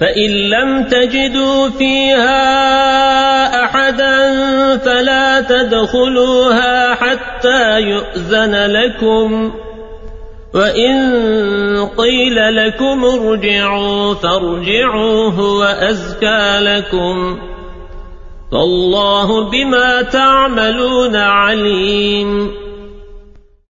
فإن لم تجدوا فيها أحدا فلا تدخلوها حتى يؤذن لكم. وإن قيل لكم ارجعوا فارجعوا هو أزكى لكم. فالله بما تعملون عليم.